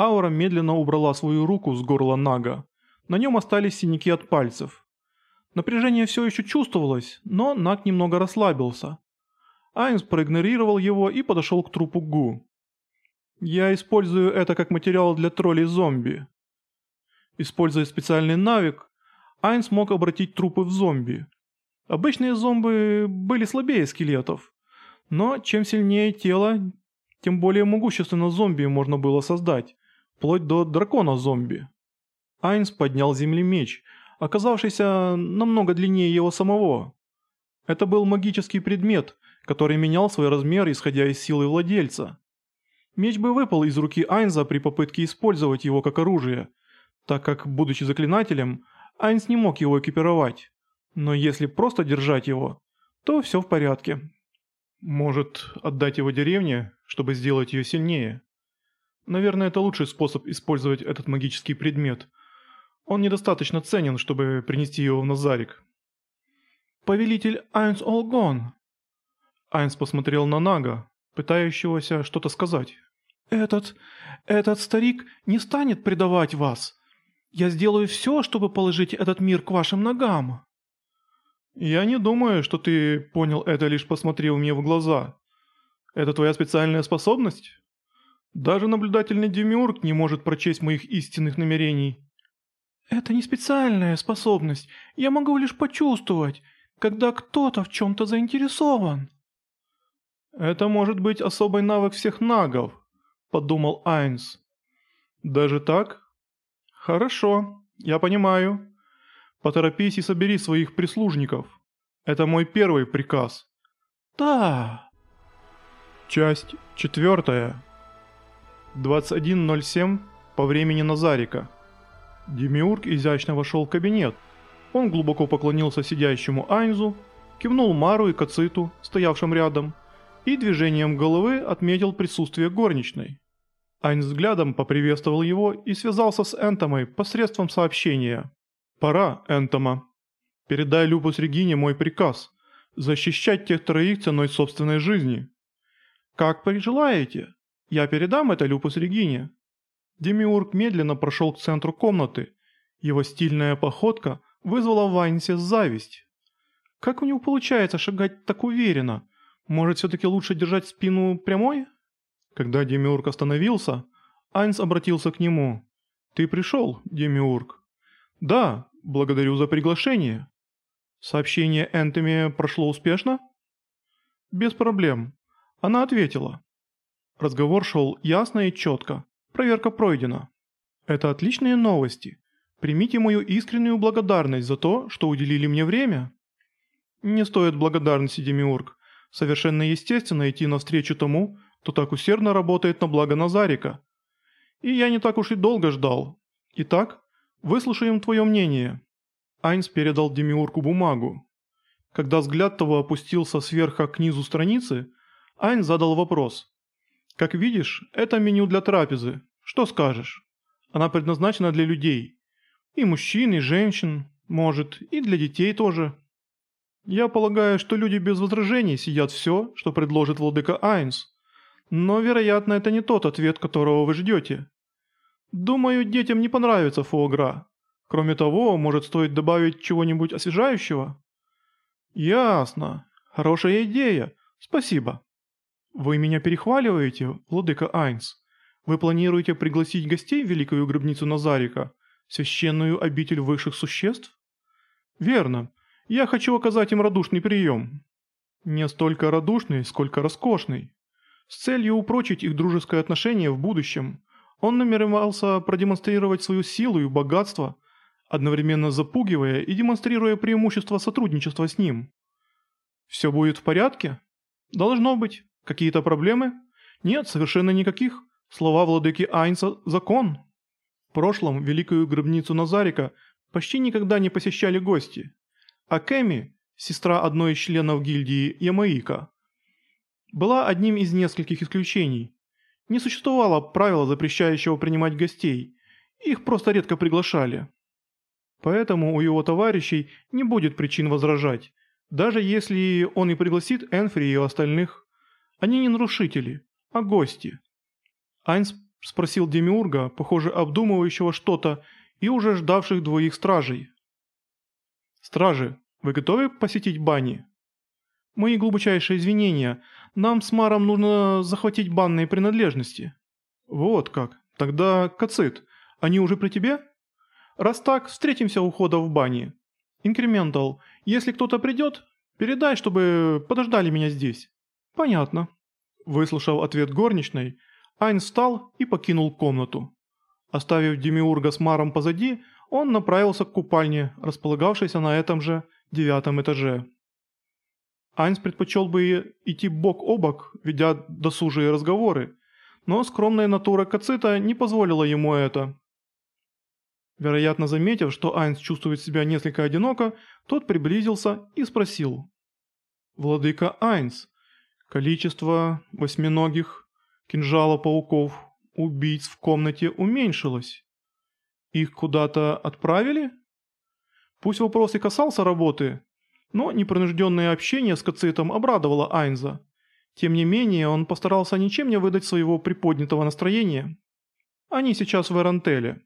Аура медленно убрала свою руку с горла Нага. На нем остались синяки от пальцев. Напряжение все еще чувствовалось, но Наг немного расслабился. Айнс проигнорировал его и подошел к трупу Гу. «Я использую это как материал для троллей-зомби». Используя специальный навик, Айнс мог обратить трупы в зомби. Обычные зомби были слабее скелетов, но чем сильнее тело, тем более могущественно зомби можно было создать, вплоть до дракона-зомби. Айнс поднял земли меч, оказавшийся намного длиннее его самого. Это был магический предмет, который менял свой размер, исходя из силы владельца. Меч бы выпал из руки Айнза при попытке использовать его как оружие, так как, будучи заклинателем, Айнс не мог его экипировать. Но если просто держать его, то все в порядке. Может, отдать его деревне, чтобы сделать ее сильнее? Наверное, это лучший способ использовать этот магический предмет. Он недостаточно ценен, чтобы принести его в Назарик. «Повелитель Айнс Олгон!» Айнс посмотрел на Нага, пытающегося что-то сказать. «Этот... этот старик не станет предавать вас. Я сделаю все, чтобы положить этот мир к вашим ногам». «Я не думаю, что ты понял это, лишь посмотрев мне в глаза. Это твоя специальная способность? Даже наблюдательный демиург не может прочесть моих истинных намерений». «Это не специальная способность. Я могу лишь почувствовать, когда кто-то в чем-то заинтересован». «Это может быть особый навык всех нагов», – подумал Айнс. «Даже так? Хорошо, я понимаю. Поторопись и собери своих прислужников. Это мой первый приказ». «Да». Часть четвертая. 21.07 по времени Назарика. Демиург изящно вошел в кабинет. Он глубоко поклонился сидящему Айнзу, кивнул Мару и Кациту, стоявшим рядом, и движением головы отметил присутствие горничной. Айн взглядом поприветствовал его и связался с Энтомой посредством сообщения. «Пора, Энтома. Передай Люпус Регине мой приказ – защищать тех троих ценой собственной жизни». «Как пожелаете. Я передам это Люпус Регине». Демиург медленно прошел к центру комнаты. Его стильная походка вызвала в Айнсе зависть. Как у него получается шагать так уверенно? Может, все-таки лучше держать спину прямой? Когда Демиург остановился, Айнс обратился к нему. «Ты пришел, Демиург?» «Да, благодарю за приглашение». «Сообщение Энтоми прошло успешно?» «Без проблем». Она ответила. Разговор шел ясно и четко. Проверка пройдена. Это отличные новости. Примите мою искреннюю благодарность за то, что уделили мне время. Не стоит благодарности, Демиург. Совершенно естественно идти навстречу тому, кто так усердно работает на благо Назарика. И я не так уж и долго ждал. Итак, выслушаем твое мнение». Айнс передал Демиурку бумагу. Когда взгляд того опустился сверху к низу страницы, Айнс задал вопрос. «Как видишь, это меню для трапезы. Что скажешь? Она предназначена для людей. И мужчин, и женщин, может, и для детей тоже». Я полагаю, что люди без возражений съедят все, что предложит владыка Айнс. Но, вероятно, это не тот ответ, которого вы ждете. Думаю, детям не понравится фуагра. Кроме того, может стоит добавить чего-нибудь освежающего? Ясно. Хорошая идея. Спасибо. Вы меня перехваливаете, владыка Айнс? Вы планируете пригласить гостей в великую гробницу Назарика, священную обитель высших существ? Верно. Я хочу оказать им радушный прием. Не столько радушный, сколько роскошный. С целью упрочить их дружеское отношение в будущем, он намеревался продемонстрировать свою силу и богатство, одновременно запугивая и демонстрируя преимущество сотрудничества с ним. «Все будет в порядке?» «Должно быть. Какие-то проблемы?» «Нет, совершенно никаких. Слова владыки Айнса – закон». В прошлом великую гробницу Назарика почти никогда не посещали гости. А Кэми, сестра одной из членов гильдии Ямаика, была одним из нескольких исключений. Не существовало правила, запрещающего принимать гостей, их просто редко приглашали. Поэтому у его товарищей не будет причин возражать, даже если он и пригласит Энфри и остальных. Они не нарушители, а гости. Айнс – спросил Демиурга, похоже, обдумывающего что-то, и уже ждавших двоих стражей. «Стражи, вы готовы посетить бани?» «Мои глубочайшие извинения. Нам с Маром нужно захватить банные принадлежности». «Вот как. Тогда Кацит. Они уже при тебе?» «Раз так, встретимся у входа в бане. Инкрементал, если кто-то придет, передай, чтобы подождали меня здесь». «Понятно». Выслушав ответ горничной, Айн встал и покинул комнату. Оставив Демиурга с Маром позади, он направился к купальне, располагавшейся на этом же девятом этаже. Айнс предпочел бы идти бок о бок, ведя досужие разговоры, но скромная натура Кацита не позволила ему это. Вероятно, заметив, что Айнс чувствует себя несколько одиноко, тот приблизился и спросил. «Владыка Айнс, количество восьминогих кинжала-пауков, убийц в комнате уменьшилось. Их куда-то отправили? Пусть вопрос и касался работы, но непринужденное общение с Кацитом обрадовало Айнза. Тем не менее, он постарался ничем не выдать своего приподнятого настроения. Они сейчас в Эрантеле.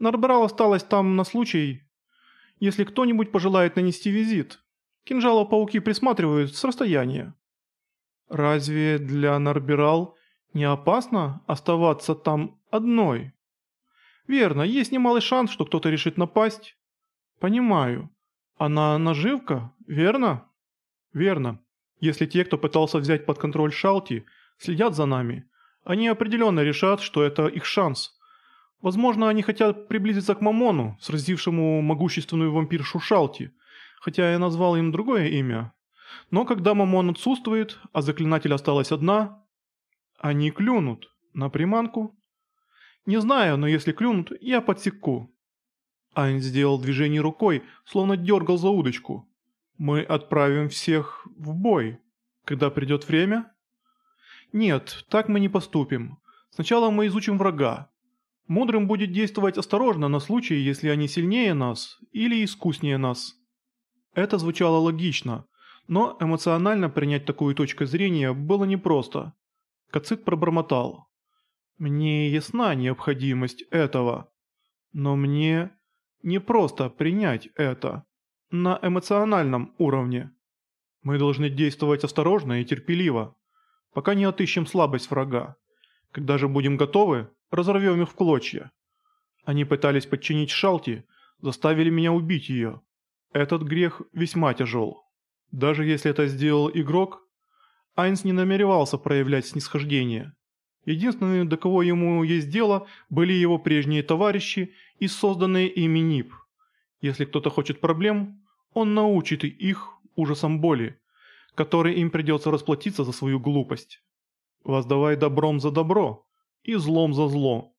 Нарбрал осталось там на случай, если кто-нибудь пожелает нанести визит. Кинжала-пауки присматривают с расстояния. Разве для Нарбирал не опасно оставаться там одной? Верно, есть немалый шанс, что кто-то решит напасть. Понимаю. Она наживка, верно? Верно. Если те, кто пытался взять под контроль Шалти, следят за нами, они определенно решат, что это их шанс. Возможно, они хотят приблизиться к Мамону, сразившему могущественную вампиршу Шалти, хотя я назвал им другое имя. Но когда Мамон отсутствует, а заклинатель осталась одна, они клюнут на приманку. Не знаю, но если клюнут, я подсеку. Айн сделал движение рукой, словно дергал за удочку. Мы отправим всех в бой. Когда придет время? Нет, так мы не поступим. Сначала мы изучим врага. Мудрым будет действовать осторожно на случай, если они сильнее нас или искуснее нас. Это звучало логично, но эмоционально принять такую точку зрения было непросто. Кацит пробормотал. «Мне ясна необходимость этого, но мне не просто принять это на эмоциональном уровне. Мы должны действовать осторожно и терпеливо, пока не отыщем слабость врага. Когда же будем готовы, разорвем их в клочья. Они пытались подчинить Шалти, заставили меня убить ее. Этот грех весьма тяжел. Даже если это сделал игрок, Айнс не намеревался проявлять снисхождение. Единственные, до кого ему есть дело, были его прежние товарищи и созданные ими НИП. Если кто-то хочет проблем, он научит их ужасом боли, которой им придется расплатиться за свою глупость. Воздавай добром за добро и злом за зло.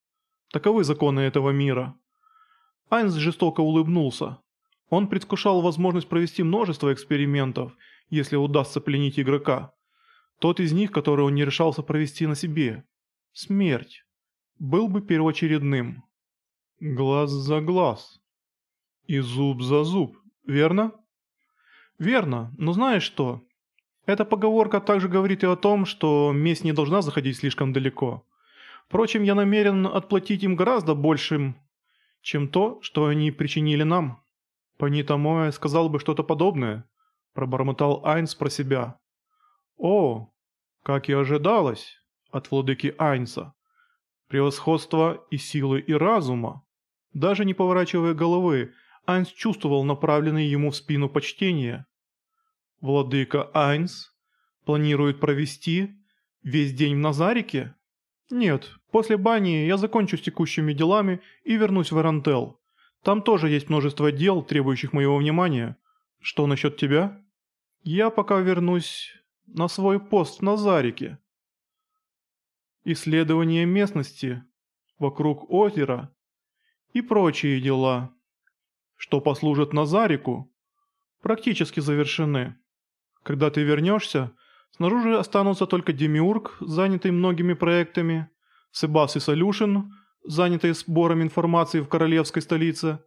Таковы законы этого мира. Айнс жестоко улыбнулся. Он предвкушал возможность провести множество экспериментов, если удастся пленить игрока. Тот из них, который он не решался провести на себе. Смерть. Был бы первоочередным. Глаз за глаз. И зуб за зуб, верно? Верно, но знаешь что? Эта поговорка также говорит и о том, что месть не должна заходить слишком далеко. Впрочем, я намерен отплатить им гораздо большим, чем то, что они причинили нам. Панитамоэ сказал бы что-то подобное, пробормотал Айнс про себя. О, как и ожидалось от владыки Айнса. Превосходство и силы и разума. Даже не поворачивая головы, Айнс чувствовал направленный ему в спину почтение. Владыка Айнс планирует провести весь день в Назарике? Нет, после бани я закончу с текущими делами и вернусь в Эрантел. Там тоже есть множество дел, требующих моего внимания. Что насчет тебя? Я пока вернусь на свой пост в Назарике. Исследование местности вокруг озера и прочие дела, что послужат Назарику, практически завершены. Когда ты вернешься, снаружи останутся только Демиург, занятый многими проектами, Себас и Солюшин, занятые сбором информации в королевской столице,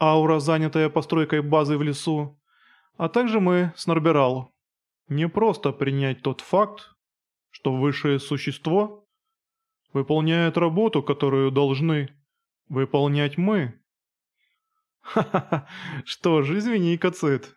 Аура, занятая постройкой базы в лесу, а также мы с Норберал. Не просто принять тот факт, что высшее существо выполняют работу, которую должны выполнять мы. Ха-ха-ха, что ж, извини, Кацит,